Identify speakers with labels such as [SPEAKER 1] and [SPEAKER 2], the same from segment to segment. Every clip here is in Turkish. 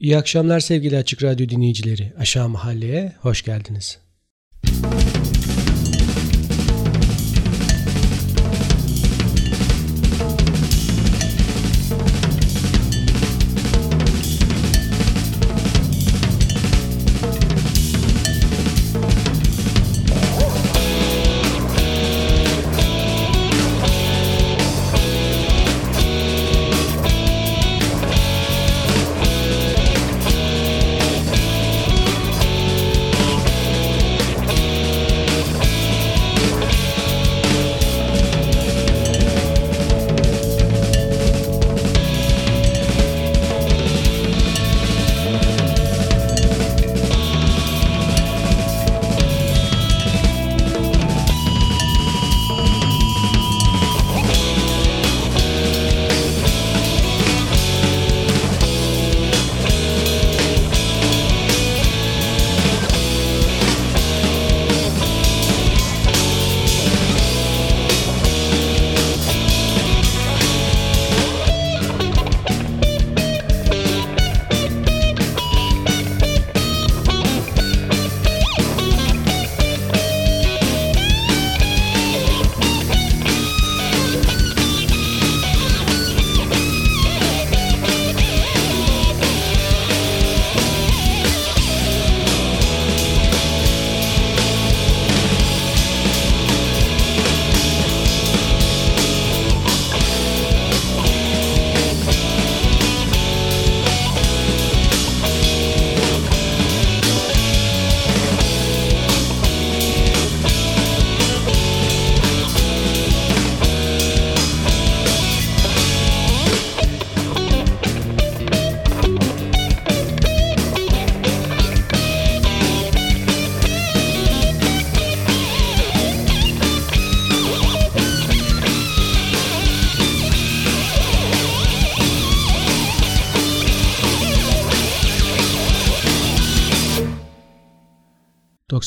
[SPEAKER 1] İyi akşamlar sevgili Açık Radyo dinleyicileri. Aşağı Mahalle'ye hoş geldiniz. Müzik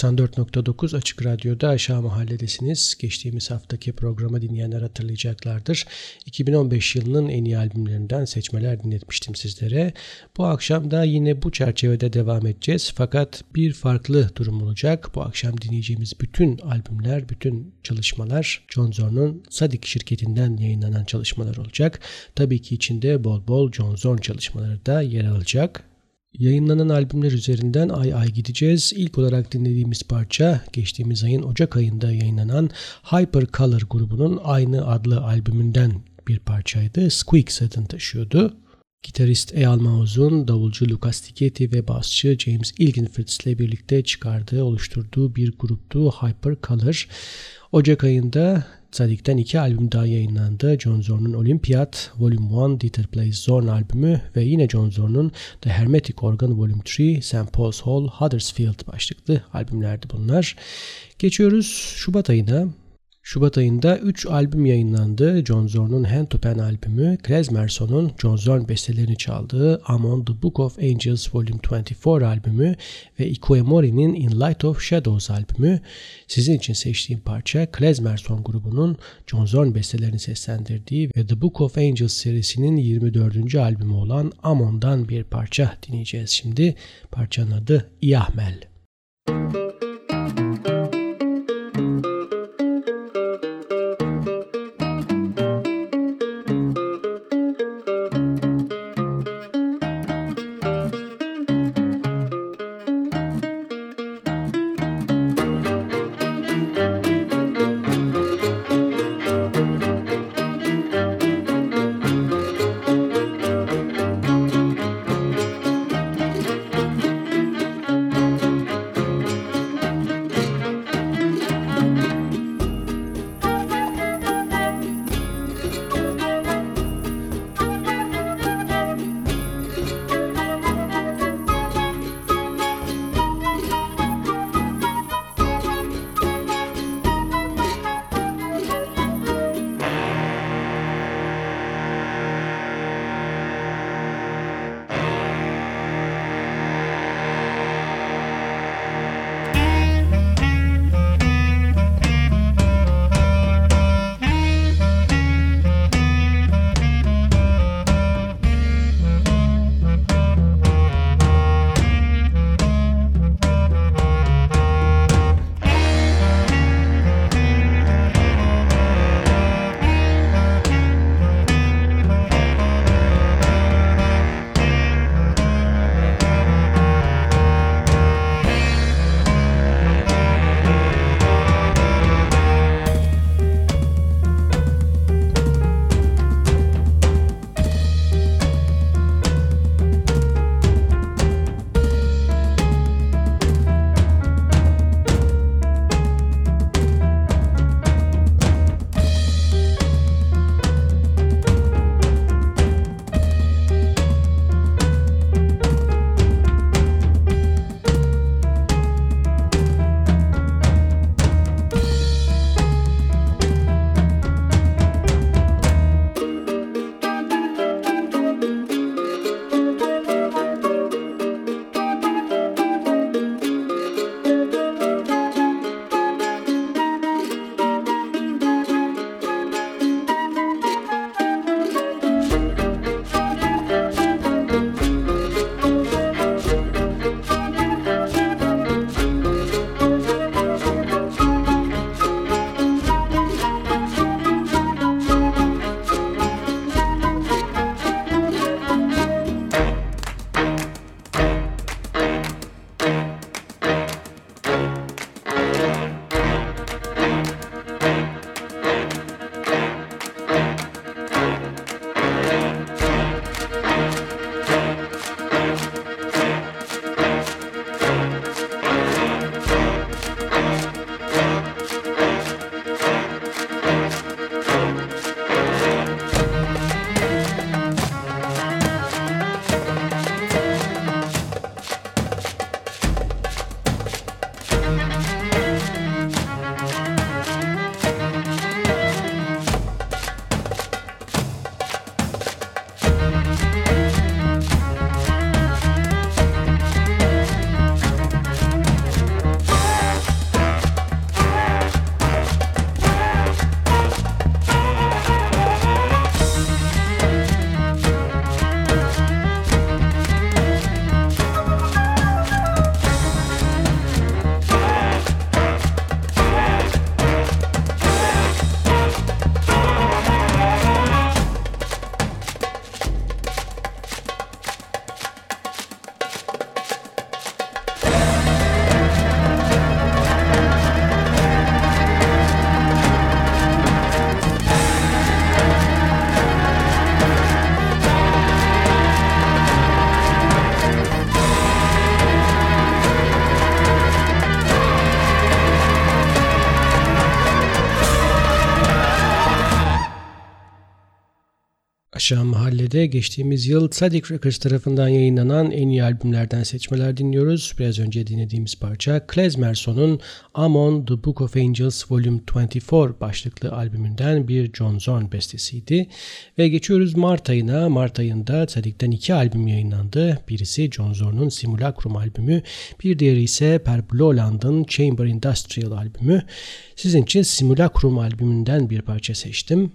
[SPEAKER 1] ...94.9 Açık Radyo'da Aşağı Mahalledesiniz. Geçtiğimiz haftaki programı dinleyenler hatırlayacaklardır. 2015 yılının en iyi albümlerinden seçmeler dinletmiştim sizlere. Bu akşam da yine bu çerçevede devam edeceğiz. Fakat bir farklı durum olacak. Bu akşam dinleyeceğimiz bütün albümler, bütün çalışmalar John Zorn'un Sadik şirketinden yayınlanan çalışmalar olacak. Tabii ki içinde bol bol John Zorn çalışmaları da yer alacak. Yayınlanan albümler üzerinden ay ay gideceğiz. İlk olarak dinlediğimiz parça geçtiğimiz ayın Ocak ayında yayınlanan Hyper Color grubunun aynı adlı albümünden bir parçaydı. Squeaks adını taşıyordu. Gitarist Eyal Mauz'un, davulcu Lucas Tigeti ve basçı James Ilgenfritz ile birlikte çıkardığı, oluşturduğu bir gruptu Hyper Color. Ocak ayında Zadik'ten iki albüm daha yayınlandı. John Zorn'un Olympiad Volume 1 Dieter Plays Zorn albümü ve yine John Zorn'un The Hermetic Organ Volume 3 St. Paul's Hall Huddersfield başlıklı albümlerdi bunlar. Geçiyoruz Şubat ayına. Şubat ayında 3 albüm yayınlandı. John Zorn'un Hand to Pen albümü, Klezmerson'un John Zorn bestelerini çaldığı Among the Book of Angels Volume 24 albümü ve Ikuemori'nin In Light of Shadows albümü. Sizin için seçtiğim parça Klezmerson grubunun John Zorn bestelerini seslendirdiği ve The Book of Angels serisinin 24. albümü olan Amon'dan bir parça dinleyeceğiz şimdi. Parçanın adı İyahmel. Müzik Aşağı Mahalle'de geçtiğimiz yıl Sadik Records tarafından yayınlanan en iyi albümlerden seçmeler dinliyoruz. Biraz önce dinlediğimiz parça Klezmerson'un Amon The Book of Angels Volume 24 başlıklı albümünden bir John Zorn bestesiydi. Ve geçiyoruz Mart ayına. Mart ayında Sadik'ten iki albüm yayınlandı. Birisi John Zorn'un Simulacrum albümü, bir diğeri ise Per Bloland'ın Chamber Industrial albümü. Sizin için Simulacrum albümünden bir parça seçtim.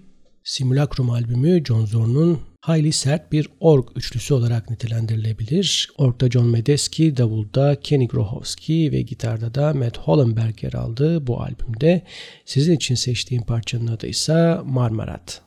[SPEAKER 1] Simulacrum albümü John Zorn'un hayli sert bir org üçlüsü olarak nitelendirilebilir. Org'da John Medeski, davulda Kenny Grohowski ve gitarda da Matt Hollenberg yer aldı bu albümde. Sizin için seçtiğim parçanın adı ise Marmarat.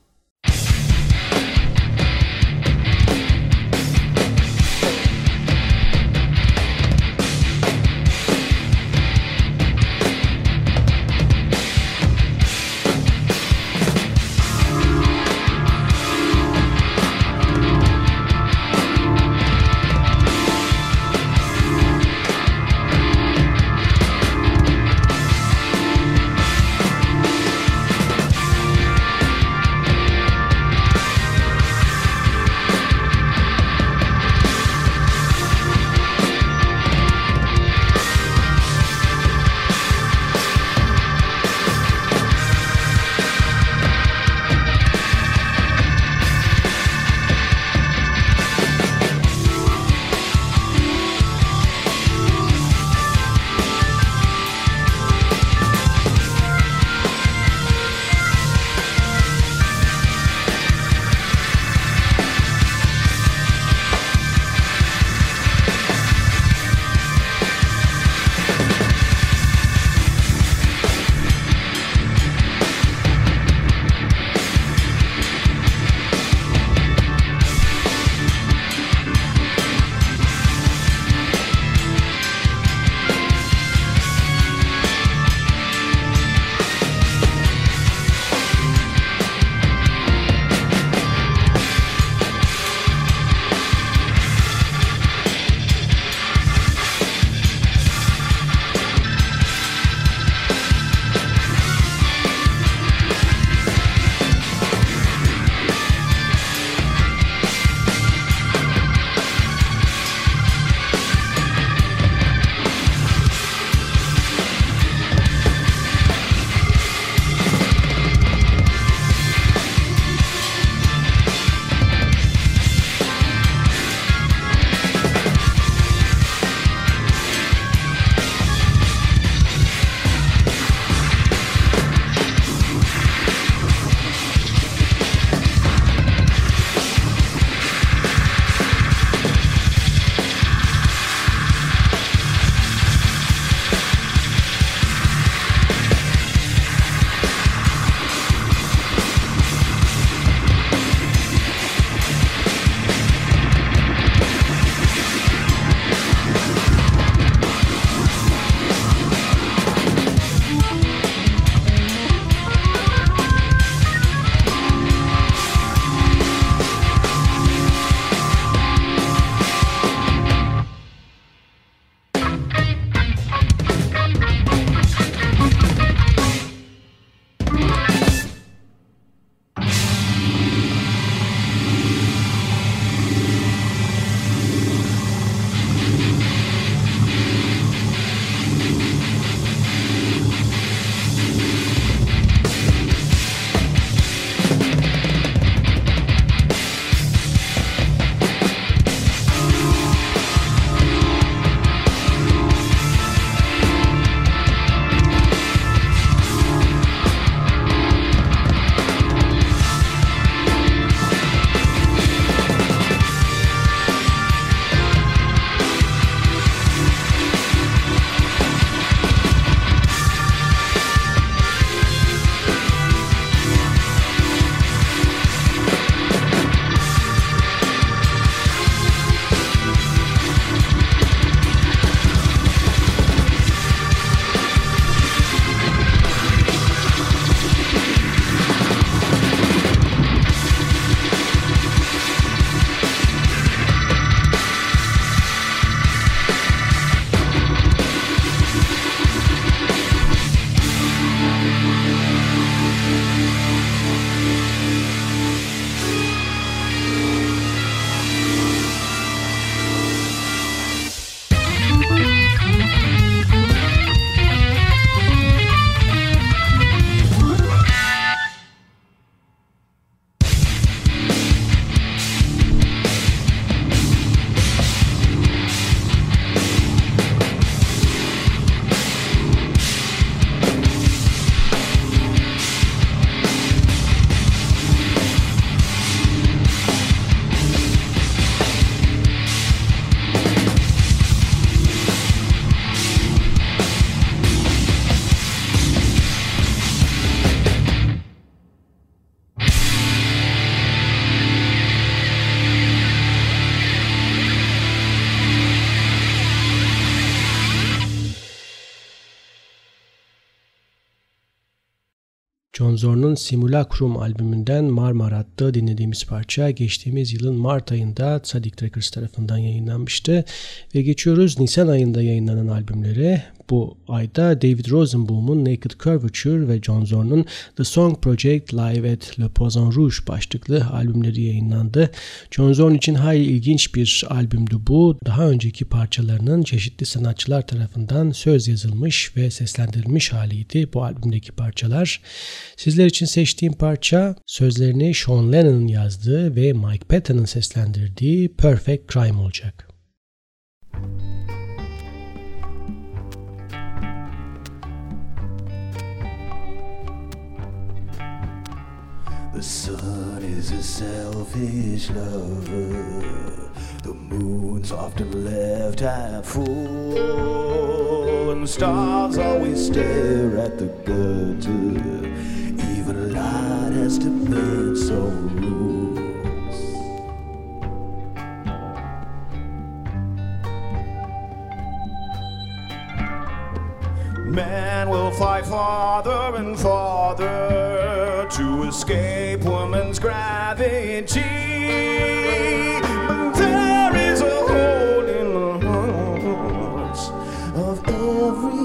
[SPEAKER 1] John Zorn'un Simulacrum albümünden Marmarat'ta dinlediğimiz parça geçtiğimiz yılın Mart ayında Tzadik Records tarafından yayınlanmıştı. Ve geçiyoruz Nisan ayında yayınlanan albümlere. Bu ayda David Rosenbaum'un Naked Curvature ve John Zorn'un The Song Project Live at Le Poisson Rouge başlıklı albümleri yayınlandı. John Zorn için hayli ilginç bir albümdü bu. Daha önceki parçalarının çeşitli sanatçılar tarafından söz yazılmış ve seslendirilmiş haliydi bu albümdeki parçalar. Sizler için seçtiğim parça sözlerini Sean Lennon'ın yazdığı ve Mike Patton'ın seslendirdiği Perfect Crime olacak.
[SPEAKER 2] The sun is a selfish lover. The moon's often left half full, and the stars always stare at the gutter. Even light has to bend some rules. Man will fly farther and farther to escape woman's gravity. But there is a hole in the hearts of every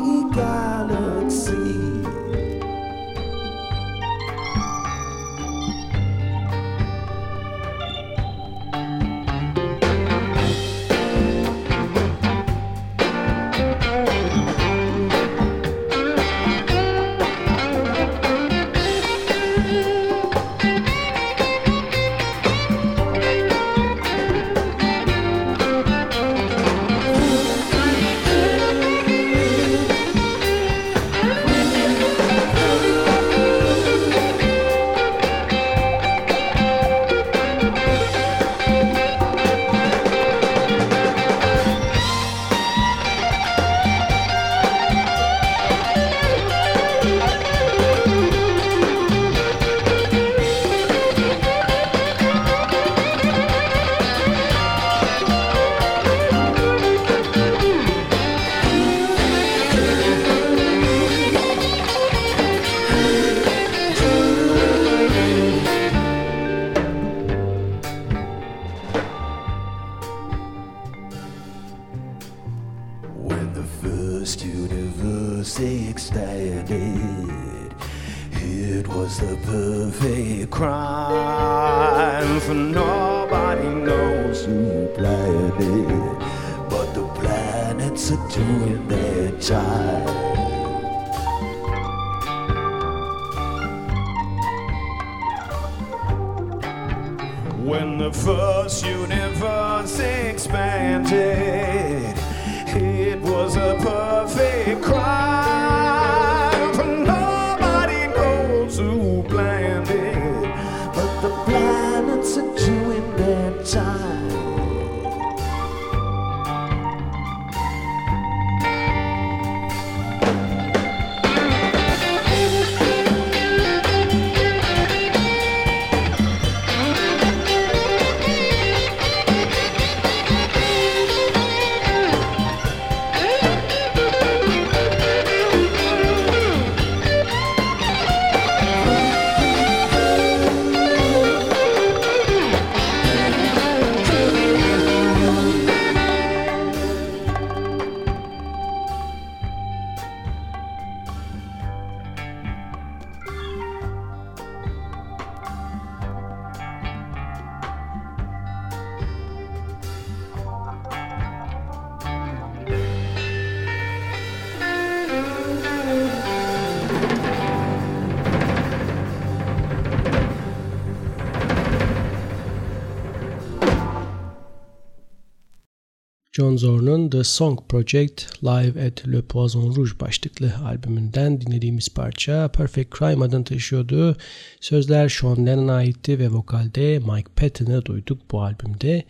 [SPEAKER 2] The
[SPEAKER 1] Song Project Live at Le Poisson Rouge başlıklı albümünden dinlediğimiz parça Perfect Crime adını taşıyordu. Sözler Sean Lennon'a aitti ve vokalde Mike Patton'ı duyduk bu albümde.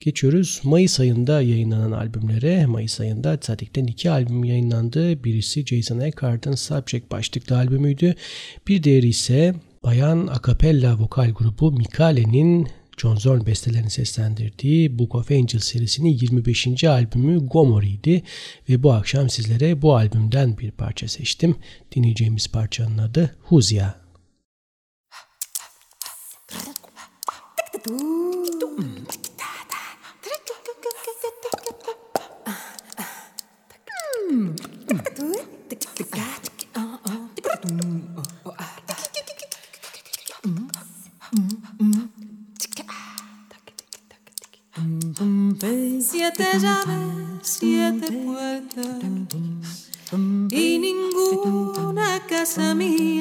[SPEAKER 1] Geçiyoruz Mayıs ayında yayınlanan albümlere. Mayıs ayında Tzatik'ten iki albüm yayınlandı. Birisi Jason Eckhardt'ın Subject başlıklı albümüydü. Bir diğeri ise bayan akapella vokal grubu Mikale'nin John Zorn bestelerini seslendirdiği Book of Angels serisinin 25. albümü Gomor'iydi ve bu akşam sizlere bu albümden bir parça seçtim. Dinleyeceğimiz parçanın adı Huzya. Ooh. Hmm.
[SPEAKER 3] Siete llaves, siete puertas y ninguna casa mía.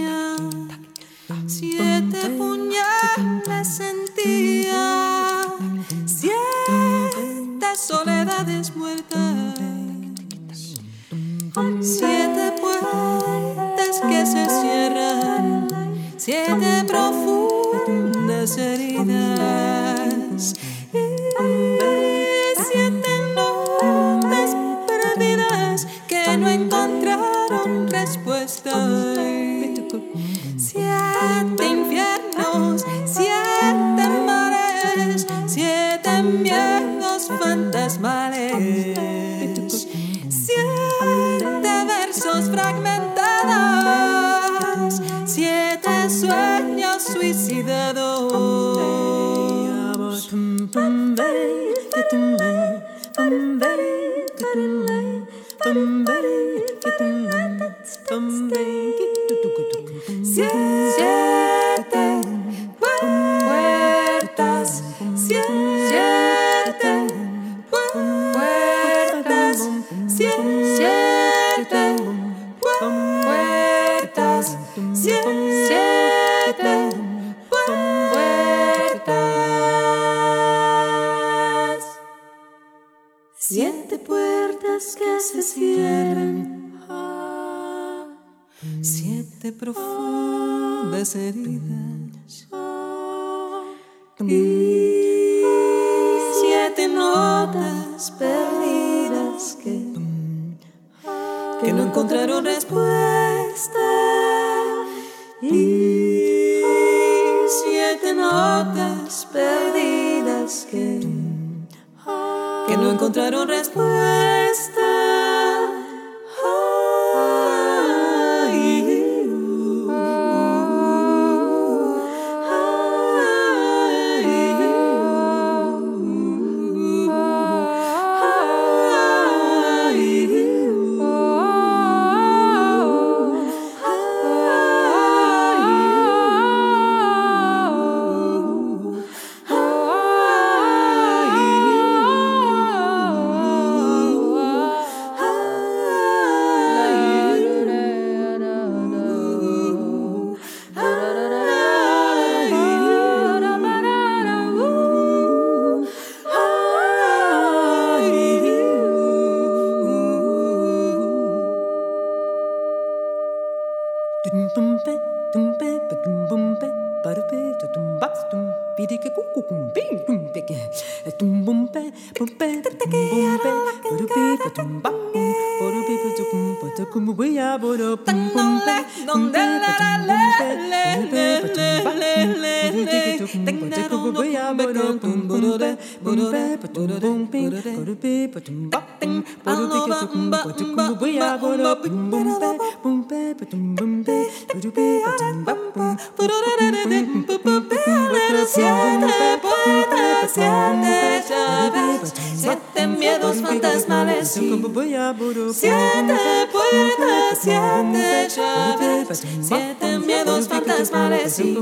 [SPEAKER 3] Siete puertas. Siete puertas que se cierran. Siete profundas heridas. Y siete notas perdidas que, que no encontraron respuesta. Y siete notas perdidas que, que no encontraron respuesta. Donde la la la la la Siete puertas, siete llaves, siete miedos fantasmales. Siete puertas, siete llaves, siete miedos fantasmales. Siete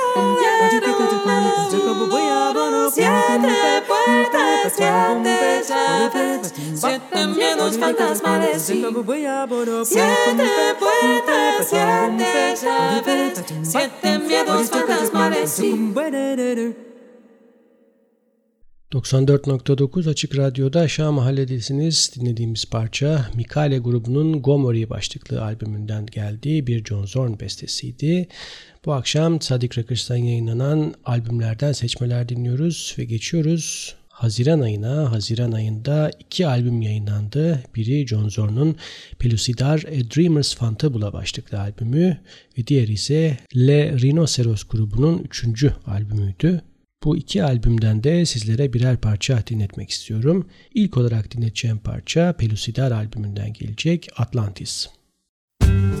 [SPEAKER 3] siete llaves, siete miedos fantasmales. Siete puertas, siete llaves, siete miedos fantasmales.
[SPEAKER 1] 94.9 Açık Radyo'da Aşağı Mahalledesiniz. Dinlediğimiz parça Mikale grubunun Gomori başlıklı albümünden geldiği bir John Zorn bestesiydi. Bu akşam Sadik Rakırs'tan yayınlanan albümlerden seçmeler dinliyoruz ve geçiyoruz Haziran ayına, Haziran ayında iki albüm yayınlandı. Biri John Zorn'un Pellucidar A Dreamer's Fantabula başlıklı albümü ve diğeri ise Le Rhinoceros grubunun üçüncü albümüydü. Bu iki albümden de sizlere birer parça dinletmek istiyorum. İlk olarak dinleteceğim parça Pellucidar albümünden gelecek Atlantis. Müzik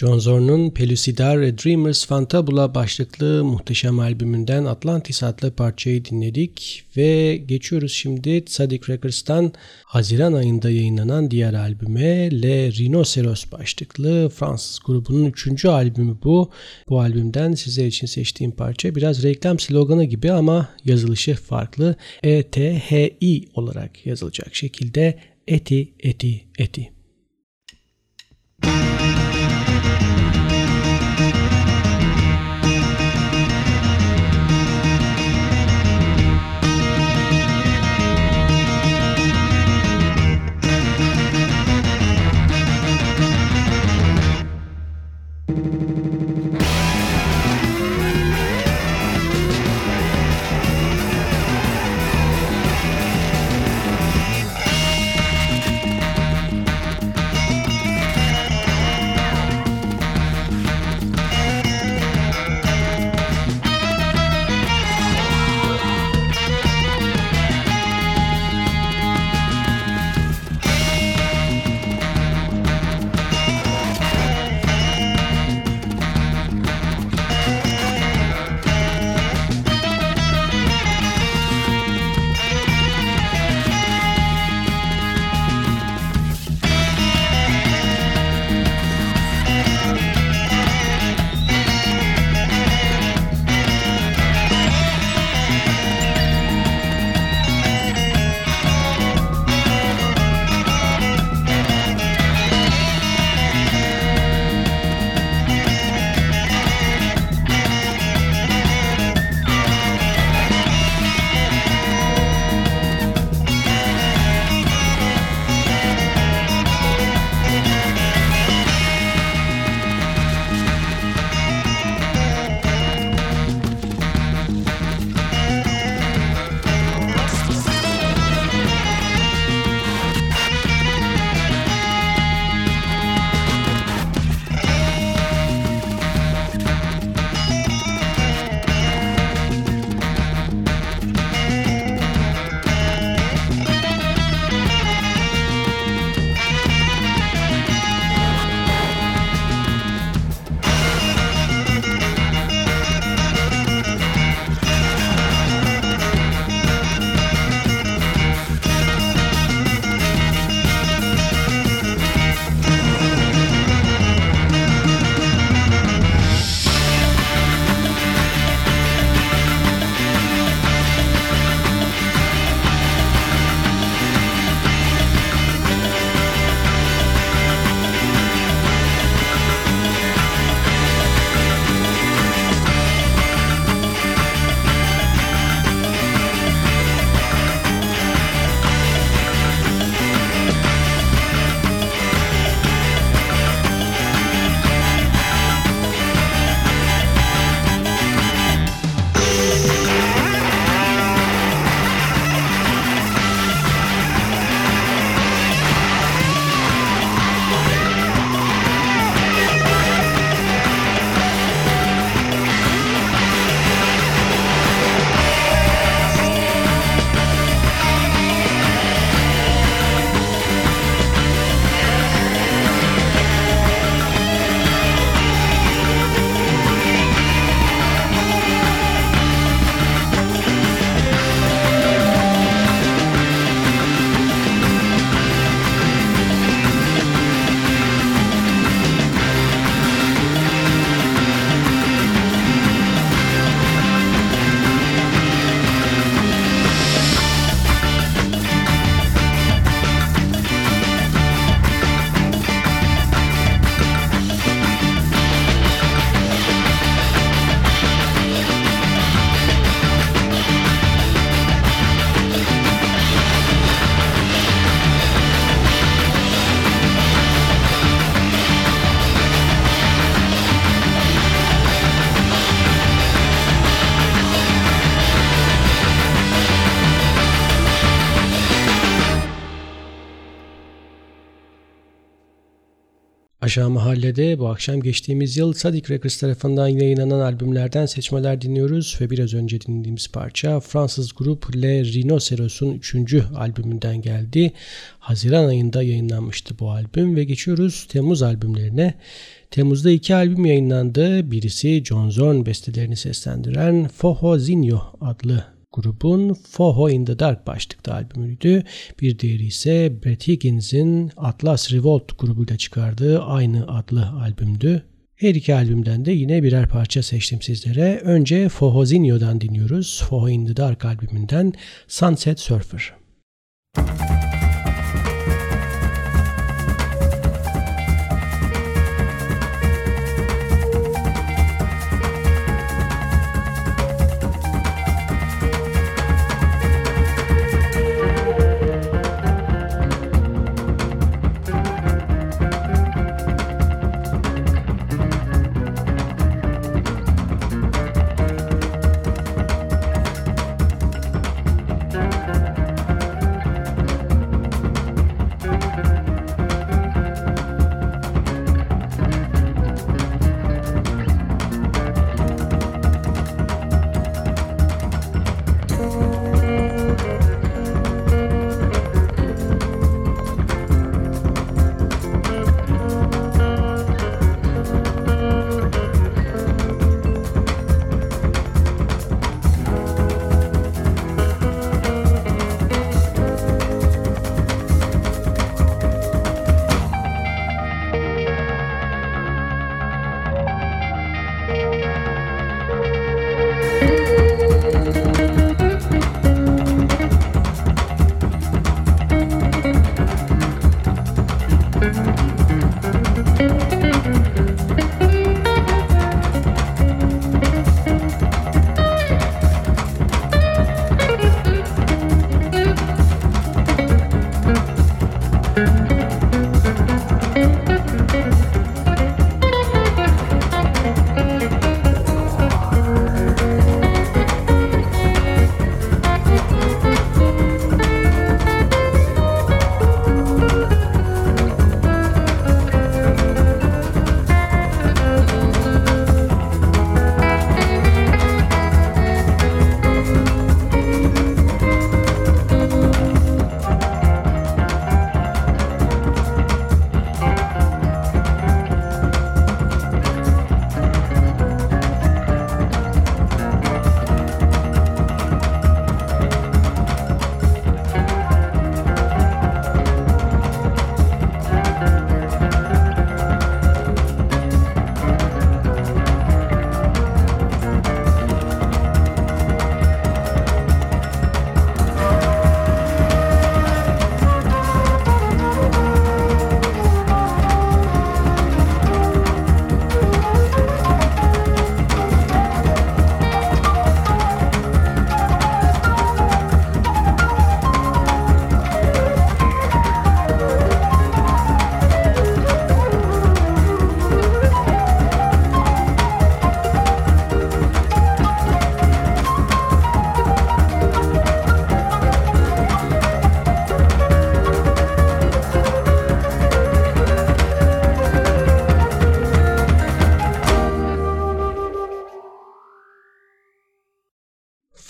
[SPEAKER 1] John Zorn'un Pellucidar Dreamers Fantabula başlıklı muhteşem albümünden Atlantis adlı parçayı dinledik ve geçiyoruz şimdi Sadik Records'tan Haziran ayında yayınlanan diğer albüme Le Rhinoceros başlıklı Fransız grubunun üçüncü albümü bu. Bu albümden sizler için seçtiğim parça biraz reklam sloganı gibi ama yazılışı farklı. E-T-H-I olarak yazılacak şekilde Eti Eti Eti. Aşağı Mahalle'de bu akşam geçtiğimiz yıl Sadik Records tarafından yayınlanan albümlerden seçmeler dinliyoruz ve biraz önce dinlediğimiz parça Fransız grup Le Rhinoceros'un 3. albümünden geldi. Haziran ayında yayınlanmıştı bu albüm ve geçiyoruz Temmuz albümlerine. Temmuz'da iki albüm yayınlandı. Birisi John Zorn bestelerini seslendiren Foho Zinyo adlı grubun Foho in the Dark başlıklı albümüydü. Bir diğeri ise Brett Higgins'in Atlas Revolt grubuyla çıkardığı aynı adlı albümdü. Her iki albümden de yine birer parça seçtim sizlere. Önce Fohozinho'dan dinliyoruz. Foho in the Dark albümünden Sunset Surfer.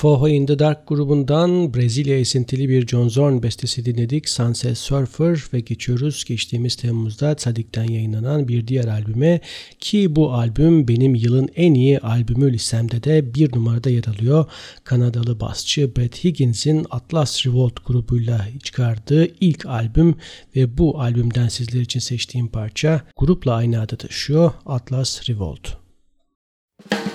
[SPEAKER 1] Foho in the Dark grubundan Brezilya esintili bir John Zorn bestesi dinledik. Sunset Surfer ve geçiyoruz geçtiğimiz Temmuz'da Sadik'ten yayınlanan bir diğer albüme ki bu albüm benim yılın en iyi albümü listemde de bir numarada yer alıyor. Kanadalı basçı Brett Higgins'in Atlas Revolt grubuyla çıkardığı ilk albüm ve bu albümden sizler için seçtiğim parça grupla aynı adı taşıyor Atlas Revolt. Müzik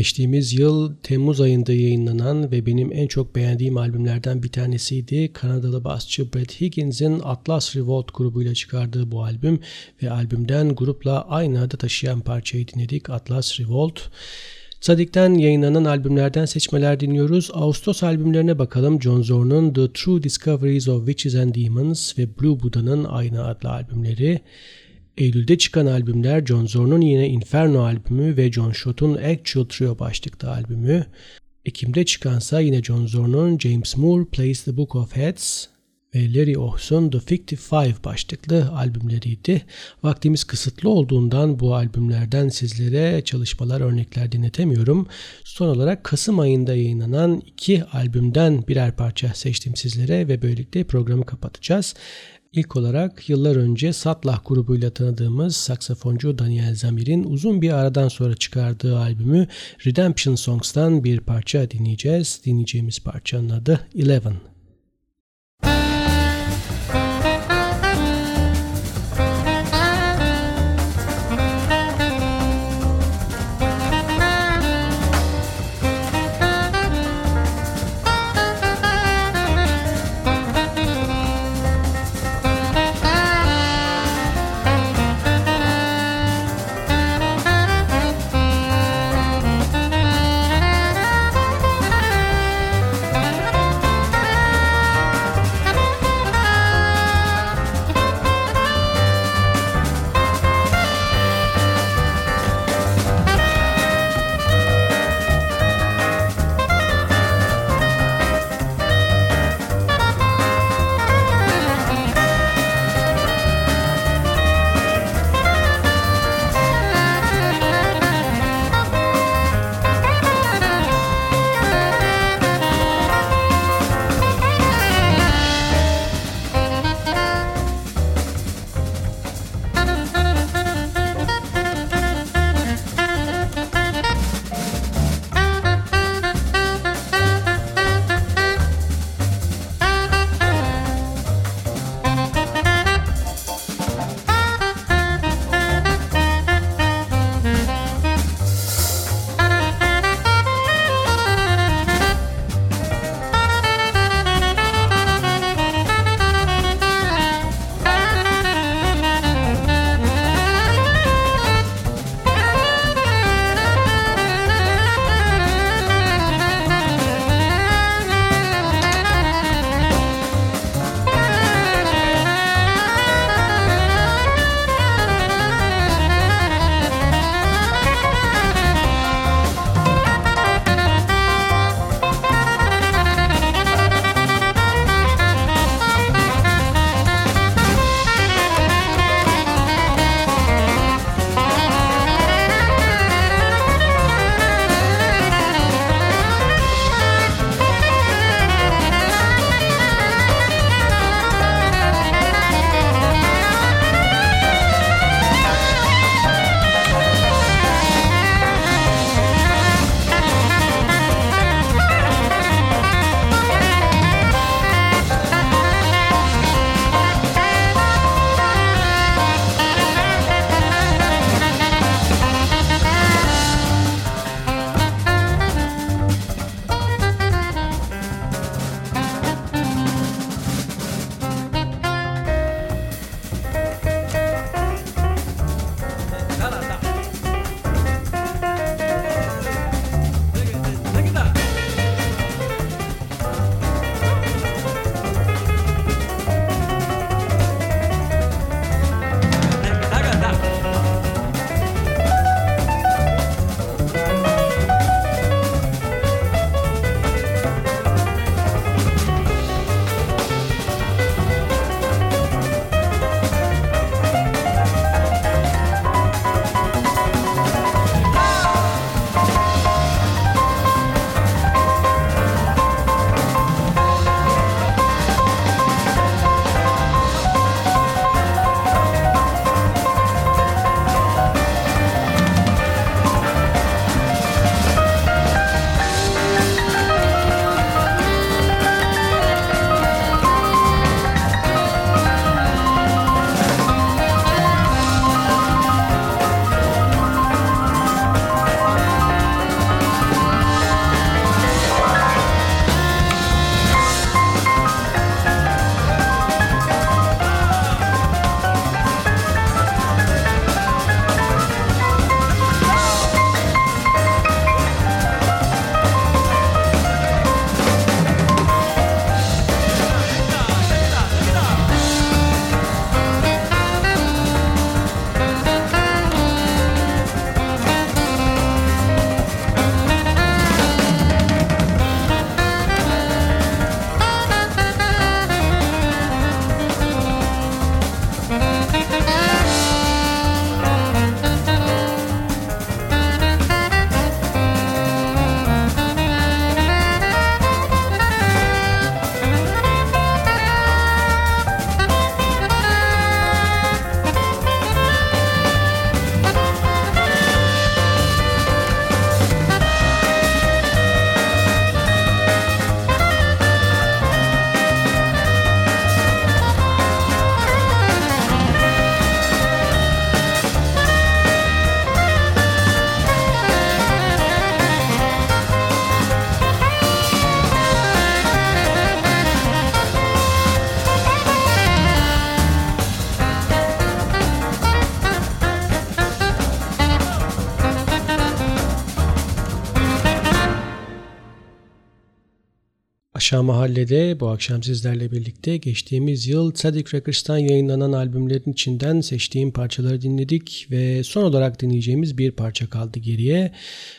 [SPEAKER 1] Geçtiğimiz yıl Temmuz ayında yayınlanan ve benim en çok beğendiğim albümlerden bir tanesiydi. Kanadalı basçı Brett Higgins'in Atlas Revolt grubuyla çıkardığı bu albüm ve albümden grupla aynı adı taşıyan parçayı dinledik Atlas Revolt. Sadik'ten yayınlanan albümlerden seçmeler dinliyoruz. Ağustos albümlerine bakalım. John Zorn'un The True Discoveries of Witches and Demons ve Blue Buda'nın aynı adlı albümleri. Eylül'de çıkan albümler John Zorn'un yine Inferno albümü ve John Schott'un Actual Trio başlıklı albümü. Ekim'de çıkansa yine John Zorn'un James Moore Plays the Book of Heads ve Larry Ohs'un The 55 başlıklı albümleriydi. Vaktimiz kısıtlı olduğundan bu albümlerden sizlere çalışmalar örnekler dinletemiyorum. Son olarak Kasım ayında yayınlanan iki albümden birer parça seçtim sizlere ve böylelikle programı kapatacağız. İlk olarak yıllar önce Satlah grubuyla tanıdığımız saksafoncu Daniel Zamir'in uzun bir aradan sonra çıkardığı albümü Redemption Songs'tan bir parça dinleyeceğiz. Dinleyeceğimiz parçanın adı Eleven. Aşağı Mahalle'de bu akşam sizlerle birlikte geçtiğimiz yıl Sadik Records'tan yayınlanan albümlerin içinden seçtiğim parçaları dinledik ve son olarak dinleyeceğimiz bir parça kaldı geriye.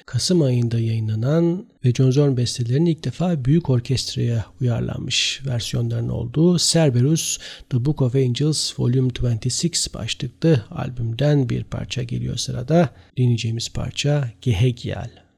[SPEAKER 1] Kasım ayında yayınlanan ve John Zorn bestelerinin ilk defa büyük orkestraya uyarlanmış versiyonların olduğu Cerberus The Book of Angels Volume 26 başlıklı albümden bir parça geliyor sırada. Dinleyeceğimiz parça Gehegial.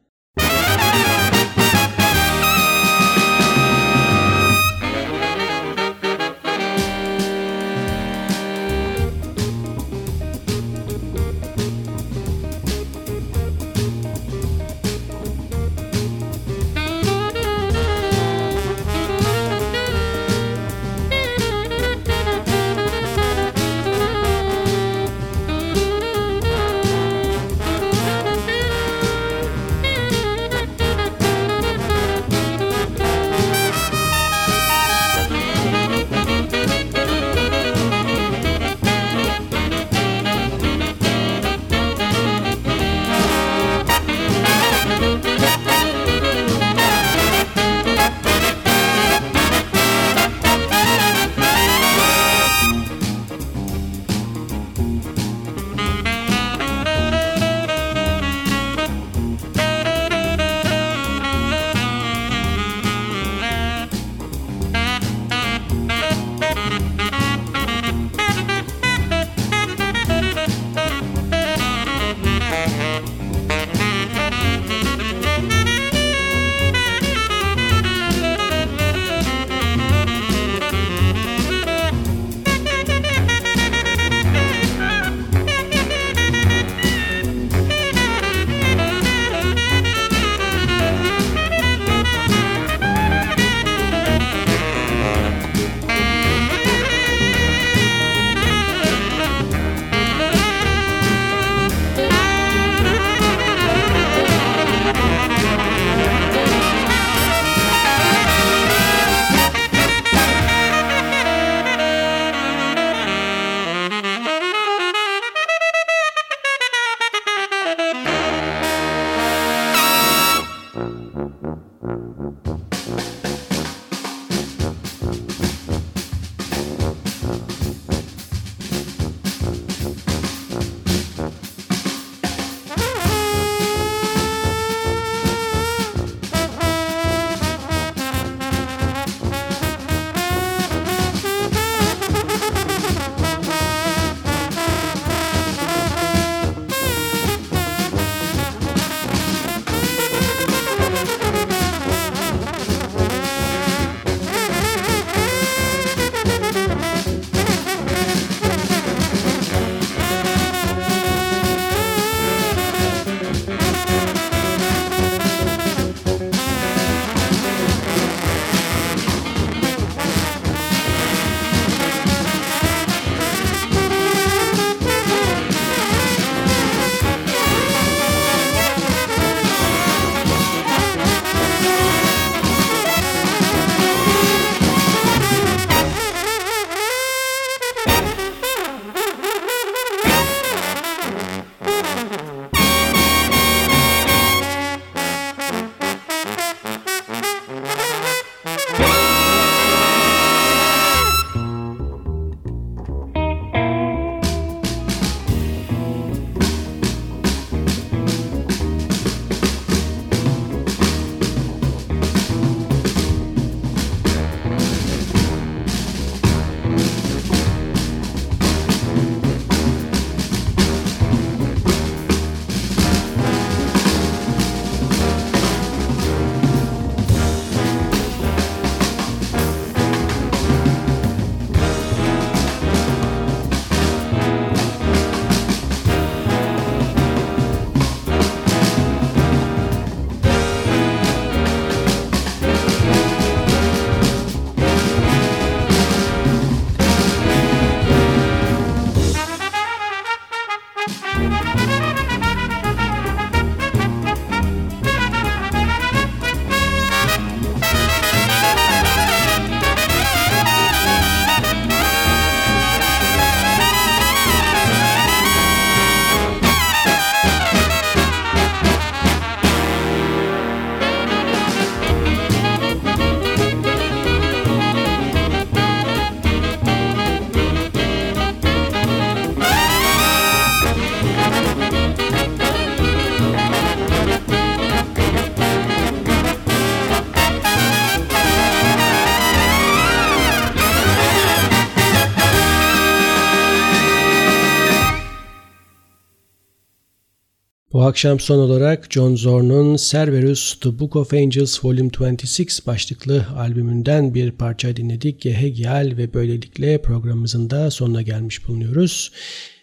[SPEAKER 1] Akşam son olarak John Zorn'un Cerberus The Book of Angels Volume 26 başlıklı albümünden bir parça dinledik. Gehegel ve böylelikle programımızın da sonuna gelmiş bulunuyoruz.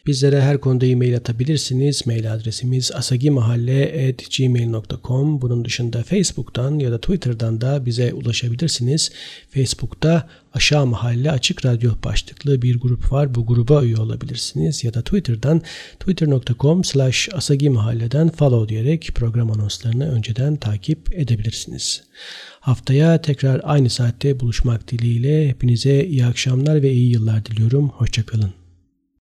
[SPEAKER 1] Bizlere her konuda e-mail atabilirsiniz. Mail adresimiz asagimahalle.gmail.com Bunun dışında Facebook'tan ya da Twitter'dan da bize ulaşabilirsiniz. Facebook'ta Aşağı Mahalle Açık Radyo başlıklı bir grup var. Bu gruba üye olabilirsiniz. Ya da Twitter'dan twitter.com slash asagimahalleden follow diyerek program anonslarını önceden takip edebilirsiniz. Haftaya tekrar aynı saatte buluşmak dileğiyle hepinize iyi akşamlar ve iyi yıllar diliyorum. Hoşçakalın.